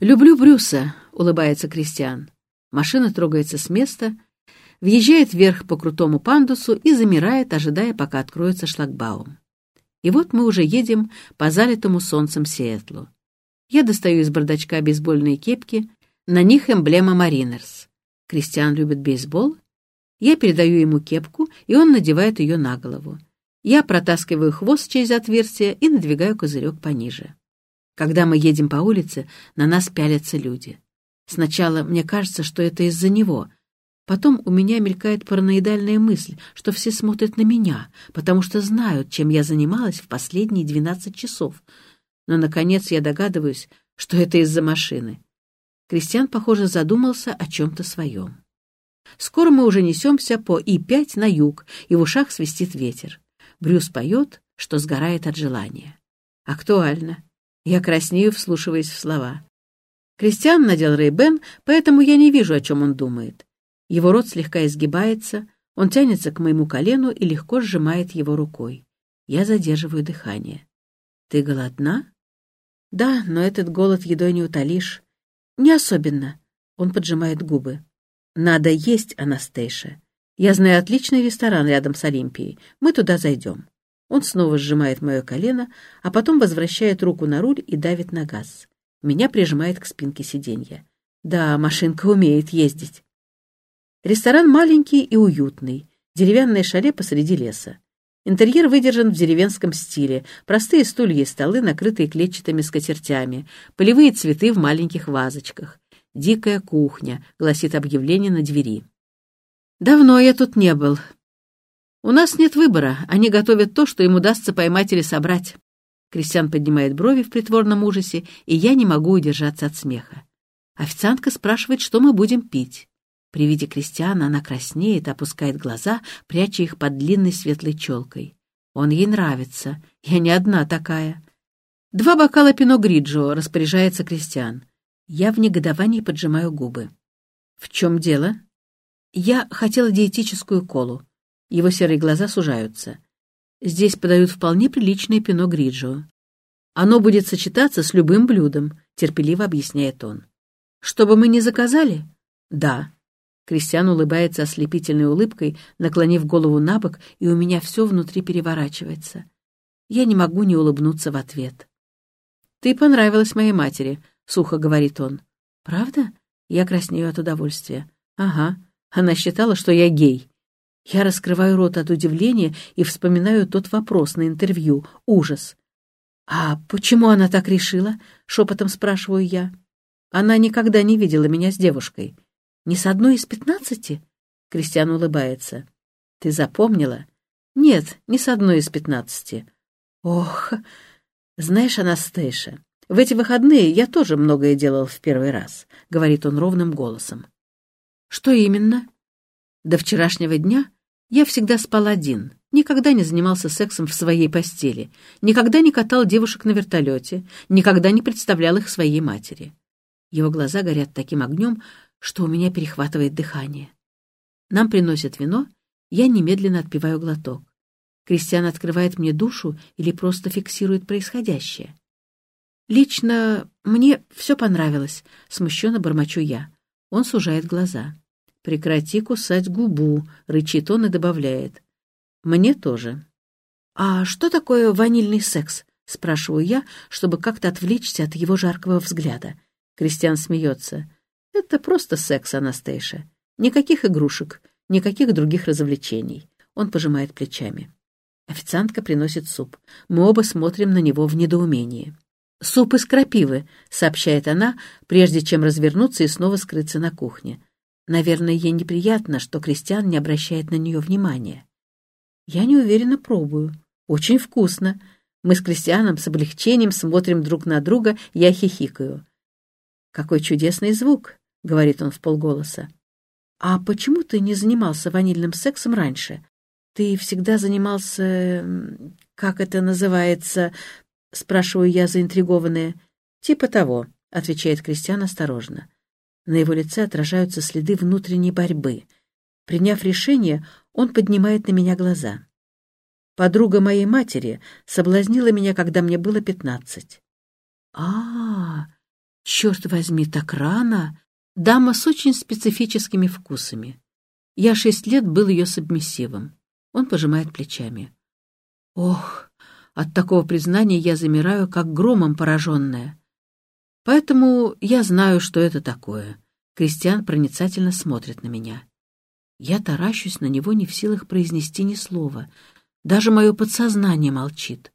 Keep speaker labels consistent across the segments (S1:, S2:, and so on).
S1: «Люблю Брюса», — улыбается Кристиан. Машина трогается с места, въезжает вверх по крутому пандусу и замирает, ожидая, пока откроется шлагбаум. И вот мы уже едем по залитому солнцем Сиэтлу. Я достаю из бардачка бейсбольные кепки, на них эмблема Маринерс. Кристиан любит бейсбол. Я передаю ему кепку, и он надевает ее на голову. Я протаскиваю хвост через отверстие и надвигаю козырек пониже. Когда мы едем по улице, на нас пялятся люди. Сначала мне кажется, что это из-за него. Потом у меня мелькает параноидальная мысль, что все смотрят на меня, потому что знают, чем я занималась в последние двенадцать часов. Но, наконец, я догадываюсь, что это из-за машины. Кристиан, похоже, задумался о чем-то своем. Скоро мы уже несемся по И-5 на юг, и в ушах свистит ветер. Брюс поет, что сгорает от желания. Актуально. Я краснею, вслушиваясь в слова. Кристиан надел Рейбен, поэтому я не вижу, о чем он думает. Его рот слегка изгибается, он тянется к моему колену и легко сжимает его рукой. Я задерживаю дыхание. «Ты голодна?» «Да, но этот голод едой не утолишь». «Не особенно». Он поджимает губы. «Надо есть, Анастейша. Я знаю отличный ресторан рядом с Олимпией. Мы туда зайдем». Он снова сжимает мое колено, а потом возвращает руку на руль и давит на газ. Меня прижимает к спинке сиденья. Да, машинка умеет ездить. Ресторан маленький и уютный. Деревянное шале посреди леса. Интерьер выдержан в деревенском стиле. Простые стулья и столы, накрытые клетчатыми скатертями. Полевые цветы в маленьких вазочках. «Дикая кухня», — гласит объявление на двери. Давно я тут не был, у нас нет выбора, они готовят то, что им удастся поймать или собрать. Кристиан поднимает брови в притворном ужасе, и я не могу удержаться от смеха. Официантка спрашивает, что мы будем пить. При виде Кристиана она краснеет, опускает глаза, пряча их под длинной светлой челкой. Он ей нравится. Я не одна такая. Два бокала пино гриджо, распоряжается Кристиан. Я в негодовании поджимаю губы. В чем дело? Я хотела диетическую колу. Его серые глаза сужаются. Здесь подают вполне приличное пино гриджо. Оно будет сочетаться с любым блюдом, терпеливо объясняет он. Чтобы мы не заказали? Да. Кристиан улыбается ослепительной улыбкой, наклонив голову на бок, и у меня все внутри переворачивается. Я не могу не улыбнуться в ответ. «Ты понравилась моей матери», — сухо говорит он. «Правда?» Я краснею от удовольствия. «Ага. Она считала, что я гей. Я раскрываю рот от удивления и вспоминаю тот вопрос на интервью. Ужас. «А почему она так решила?» — шепотом спрашиваю я. «Она никогда не видела меня с девушкой. Ни с одной из пятнадцати?» Кристиан улыбается. «Ты запомнила?» «Нет, ни с одной из пятнадцати». «Ох, знаешь, Анастейша, в эти выходные я тоже многое делал в первый раз», — говорит он ровным голосом. «Что именно?» До вчерашнего дня я всегда спал один, никогда не занимался сексом в своей постели, никогда не катал девушек на вертолете, никогда не представлял их своей матери. Его глаза горят таким огнем, что у меня перехватывает дыхание. Нам приносят вино, я немедленно отпиваю глоток. Кристиан открывает мне душу или просто фиксирует происходящее. Лично мне все понравилось, смущенно бормочу я. Он сужает глаза. «Прекрати кусать губу», — рычит он и добавляет. «Мне тоже». «А что такое ванильный секс?» — спрашиваю я, чтобы как-то отвлечься от его жаркого взгляда. Кристиан смеется. «Это просто секс, Анастейша. Никаких игрушек, никаких других развлечений». Он пожимает плечами. Официантка приносит суп. Мы оба смотрим на него в недоумении. «Суп из крапивы», — сообщает она, прежде чем развернуться и снова скрыться на кухне. Наверное, ей неприятно, что Кристиан не обращает на нее внимания. Я неуверенно пробую. Очень вкусно. Мы с Кристианом с облегчением смотрим друг на друга, я хихикаю. «Какой чудесный звук!» — говорит он в полголоса. «А почему ты не занимался ванильным сексом раньше? Ты всегда занимался... как это называется?» — спрашиваю я заинтригованная. «Типа того», — отвечает Кристиан осторожно. На его лице отражаются следы внутренней борьбы. Приняв решение, он поднимает на меня глаза. Подруга моей матери соблазнила меня, когда мне было пятнадцать. а, -а, -а Черт возьми, так рано! Дама с очень специфическими вкусами. Я шесть лет был ее сабмиссивом. Он пожимает плечами. Ох, от такого признания я замираю, как громом пораженная. Поэтому я знаю, что это такое. Кристиан проницательно смотрит на меня. Я таращусь на него не в силах произнести ни слова. Даже мое подсознание молчит.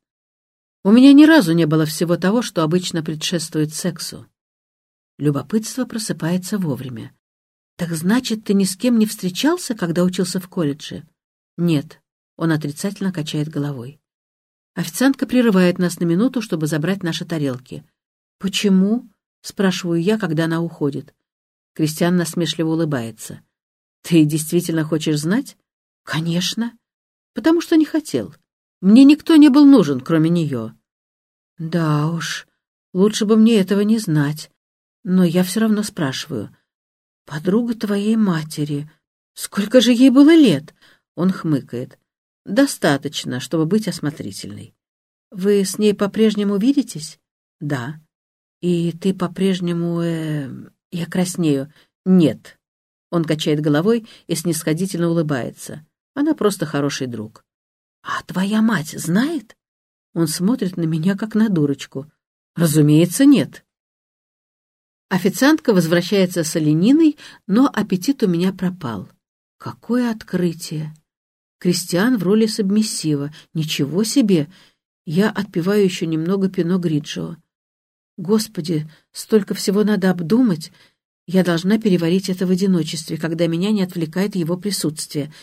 S1: У меня ни разу не было всего того, что обычно предшествует сексу. Любопытство просыпается вовремя. «Так значит, ты ни с кем не встречался, когда учился в колледже?» «Нет», — он отрицательно качает головой. Официантка прерывает нас на минуту, чтобы забрать наши тарелки. «Почему?» — спрашиваю я, когда она уходит. Кристиан насмешливо улыбается. «Ты действительно хочешь знать?» «Конечно. Потому что не хотел. Мне никто не был нужен, кроме нее». «Да уж, лучше бы мне этого не знать. Но я все равно спрашиваю. «Подруга твоей матери. Сколько же ей было лет?» Он хмыкает. «Достаточно, чтобы быть осмотрительной. Вы с ней по-прежнему видитесь?» «Да». «И ты по-прежнему...» э... Я краснею. «Нет». Он качает головой и снисходительно улыбается. Она просто хороший друг. «А твоя мать знает?» Он смотрит на меня, как на дурочку. «Разумеется, нет». Официантка возвращается с олениной, но аппетит у меня пропал. Какое открытие! Кристиан в роли сабмиссива. Ничего себе! Я отпиваю еще немного пино Гриджио. Господи, столько всего надо обдумать. Я должна переварить это в одиночестве, когда меня не отвлекает его присутствие.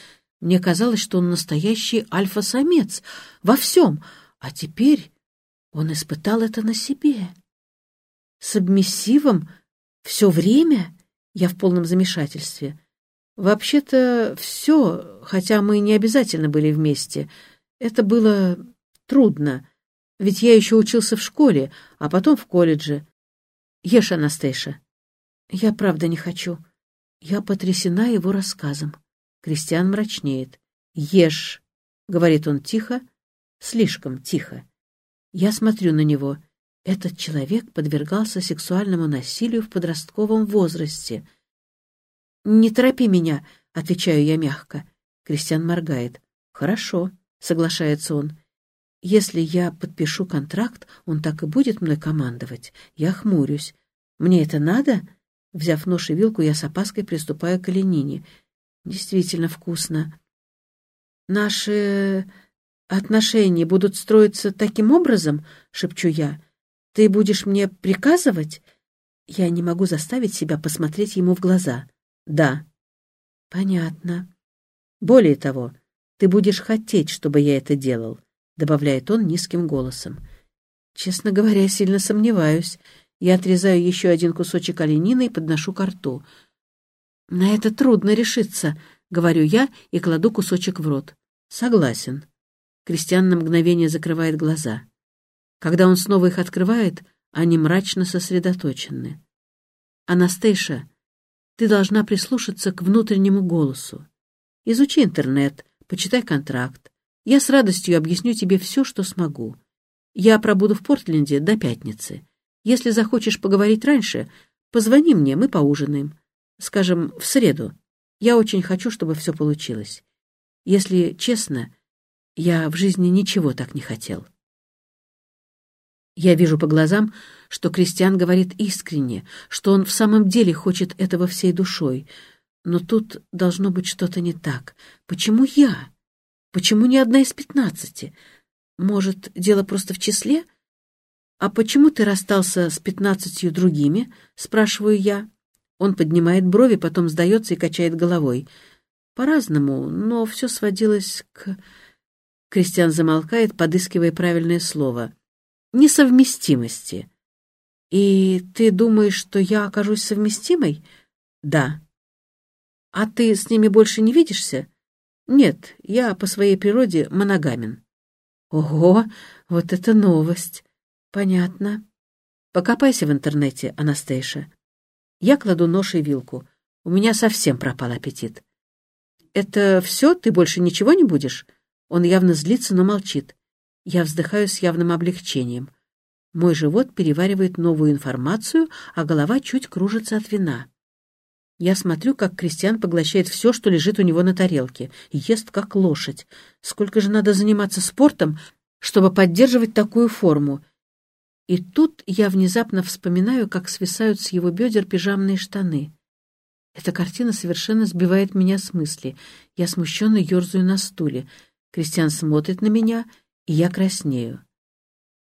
S1: Мне казалось, что он настоящий альфа-самец во всем, а теперь он испытал это на себе. Сабмиссивом все время? Я в полном замешательстве. Вообще-то все, хотя мы не обязательно были вместе. Это было трудно, ведь я еще учился в школе, а потом в колледже. Ешь, Анастейша. Я правда не хочу. Я потрясена его рассказом. Кристиан мрачнеет. «Ешь», — говорит он тихо, слишком тихо. Я смотрю на него. Этот человек подвергался сексуальному насилию в подростковом возрасте. «Не торопи меня», — отвечаю я мягко. Кристиан моргает. «Хорошо», — соглашается он. «Если я подпишу контракт, он так и будет мной командовать. Я хмурюсь. Мне это надо?» Взяв нож и вилку, я с опаской приступаю к оленине. Действительно вкусно. «Наши отношения будут строиться таким образом?» — шепчу я. «Ты будешь мне приказывать?» Я не могу заставить себя посмотреть ему в глаза. «Да». «Понятно. Более того, ты будешь хотеть, чтобы я это делал», — добавляет он низким голосом. «Честно говоря, сильно сомневаюсь. Я отрезаю еще один кусочек оленины и подношу ко рту. «На это трудно решиться», — говорю я и кладу кусочек в рот. «Согласен». Кристиан на мгновение закрывает глаза. Когда он снова их открывает, они мрачно сосредоточены. «Анастейша, ты должна прислушаться к внутреннему голосу. Изучи интернет, почитай контракт. Я с радостью объясню тебе все, что смогу. Я пробуду в Портленде до пятницы. Если захочешь поговорить раньше, позвони мне, мы поужинаем. Скажем, в среду. Я очень хочу, чтобы все получилось. Если честно, я в жизни ничего так не хотел. Я вижу по глазам, что Кристиан говорит искренне, что он в самом деле хочет этого всей душой. Но тут должно быть что-то не так. Почему я? Почему не одна из пятнадцати? Может, дело просто в числе? — «А почему ты расстался с пятнадцатью другими?» — спрашиваю я. Он поднимает брови, потом сдается и качает головой. По-разному, но все сводилось к... Кристиан замолкает, подыскивая правильное слово. «Несовместимости». «И ты думаешь, что я окажусь совместимой?» «Да». «А ты с ними больше не видишься?» «Нет, я по своей природе моногамен». «Ого, вот это новость!» Понятно. Покопайся в интернете, Анастейша. Я кладу нож и вилку. У меня совсем пропал аппетит. Это все? Ты больше ничего не будешь? Он явно злится, но молчит. Я вздыхаю с явным облегчением. Мой живот переваривает новую информацию, а голова чуть кружится от вина. Я смотрю, как Кристиан поглощает все, что лежит у него на тарелке, ест как лошадь. Сколько же надо заниматься спортом, чтобы поддерживать такую форму? И тут я внезапно вспоминаю, как свисают с его бедер пижамные штаны. Эта картина совершенно сбивает меня с мысли. Я смущенно ерзаю на стуле. Кристиан смотрит на меня, и я краснею.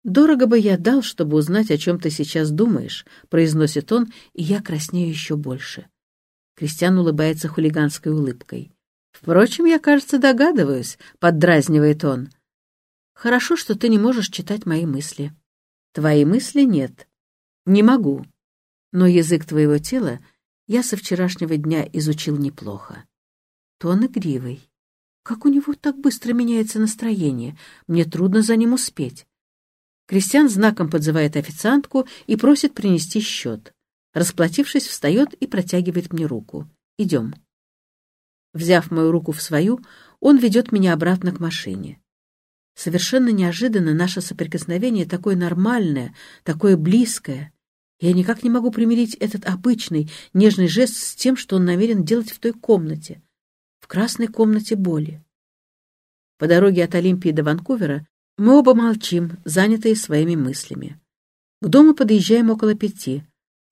S1: «Дорого бы я дал, чтобы узнать, о чем ты сейчас думаешь», — произносит он, и я краснею еще больше. Кристиан улыбается хулиганской улыбкой. «Впрочем, я, кажется, догадываюсь», — поддразнивает он. «Хорошо, что ты не можешь читать мои мысли». «Твои мысли нет». «Не могу. Но язык твоего тела я со вчерашнего дня изучил неплохо. Тон игривый. Как у него так быстро меняется настроение? Мне трудно за ним успеть». Кристиан знаком подзывает официантку и просит принести счет. Расплатившись, встает и протягивает мне руку. «Идем». Взяв мою руку в свою, он ведет меня обратно к машине. Совершенно неожиданно наше соприкосновение такое нормальное, такое близкое. Я никак не могу примирить этот обычный, нежный жест с тем, что он намерен делать в той комнате, в красной комнате боли. По дороге от Олимпии до Ванкувера мы оба молчим, занятые своими мыслями. К дому подъезжаем около пяти.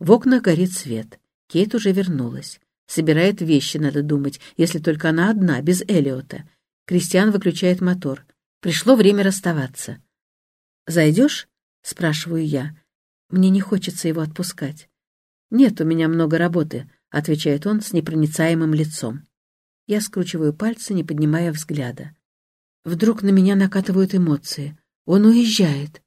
S1: В окнах горит свет. Кейт уже вернулась. Собирает вещи, надо думать, если только она одна, без Элиота. Кристиан выключает мотор. Пришло время расставаться. «Зайдешь?» — спрашиваю я. Мне не хочется его отпускать. «Нет, у меня много работы», — отвечает он с непроницаемым лицом. Я скручиваю пальцы, не поднимая взгляда. Вдруг на меня накатывают эмоции. Он уезжает.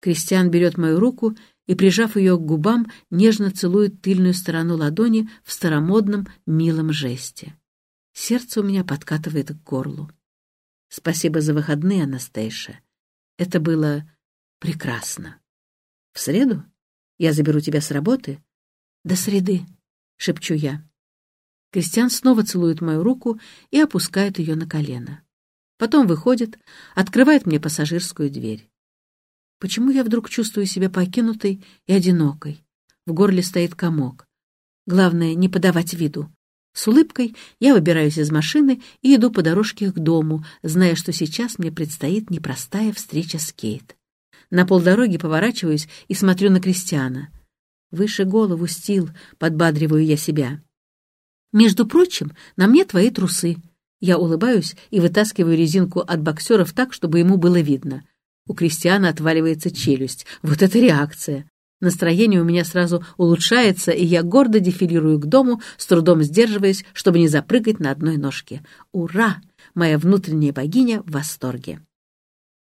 S1: Кристиан берет мою руку и, прижав ее к губам, нежно целует тыльную сторону ладони в старомодном, милом жесте. Сердце у меня подкатывает к горлу. Спасибо за выходные, Анастейша. Это было прекрасно. В среду? Я заберу тебя с работы? До среды, шепчу я. Кристиан снова целует мою руку и опускает ее на колено. Потом выходит, открывает мне пассажирскую дверь. Почему я вдруг чувствую себя покинутой и одинокой? В горле стоит комок. Главное, не подавать виду. С улыбкой я выбираюсь из машины и иду по дорожке к дому, зная, что сейчас мне предстоит непростая встреча с Кейт. На полдороги поворачиваюсь и смотрю на Кристиана. Выше голову, Стил, подбадриваю я себя. Между прочим, на мне твои трусы. Я улыбаюсь и вытаскиваю резинку от боксеров так, чтобы ему было видно. У Кристиана отваливается челюсть. Вот это реакция! Настроение у меня сразу улучшается, и я гордо дефилирую к дому, с трудом сдерживаясь, чтобы не запрыгать на одной ножке. Ура! Моя внутренняя богиня в восторге.